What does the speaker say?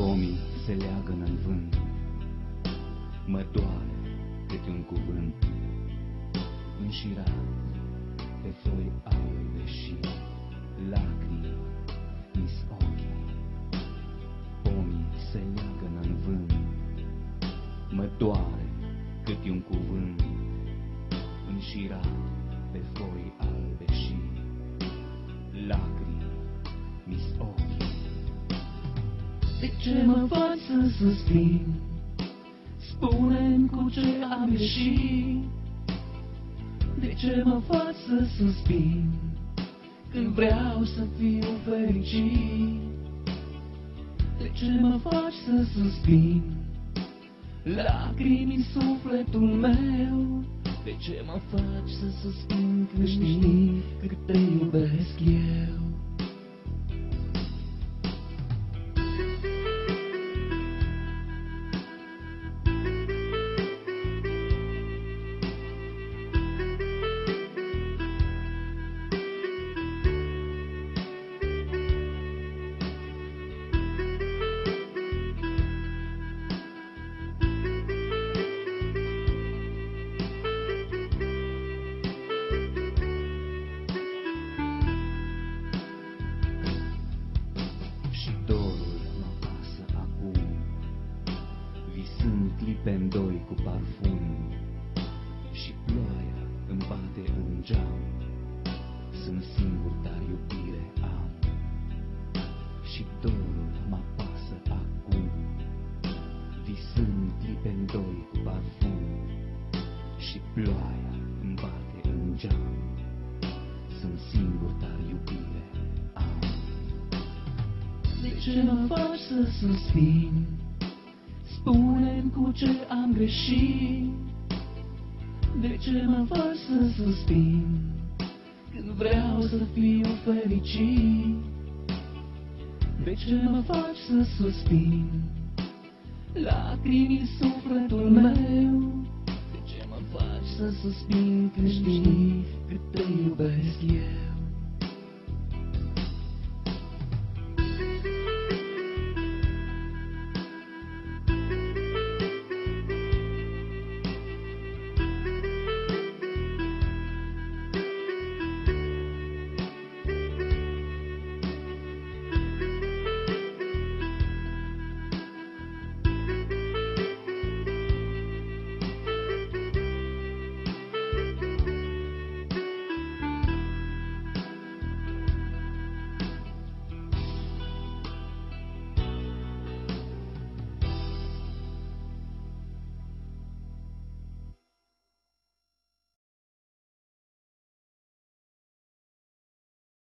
Pomii se leagă în vânt, mă doare câte un cuvânt, înșirat pe foi albe și lacrimi mis ochii. Pomii se leagă în vânt, mă doare câte un cuvânt, înșirat pe foi albe De ce mă faci să suspin? spune cu ce am ieșit. De ce mă faci să suspin? Când vreau să fiu fericit. De ce mă faci să suspin? Lacrimi în sufletul meu. De ce mă faci să suspin când știi cât te iubesc eu? Clipe în doi cu parfum Și ploaia îmi bate în geam. Sunt singur, dar iubire am. Și dorul mă pasă acum Visând clipe în doi cu parfum Și ploaia îmi bate în geam. Sunt singur, dar iubire am. De ce mă faci să suspin? spune cu ce am greșit. De ce mă faci să suspin? Când vreau să fiu fericit. De ce mă faci să suspin? Lacrimi în sufletul meu. De ce mă faci să suspin când știi cât te iubesc eu?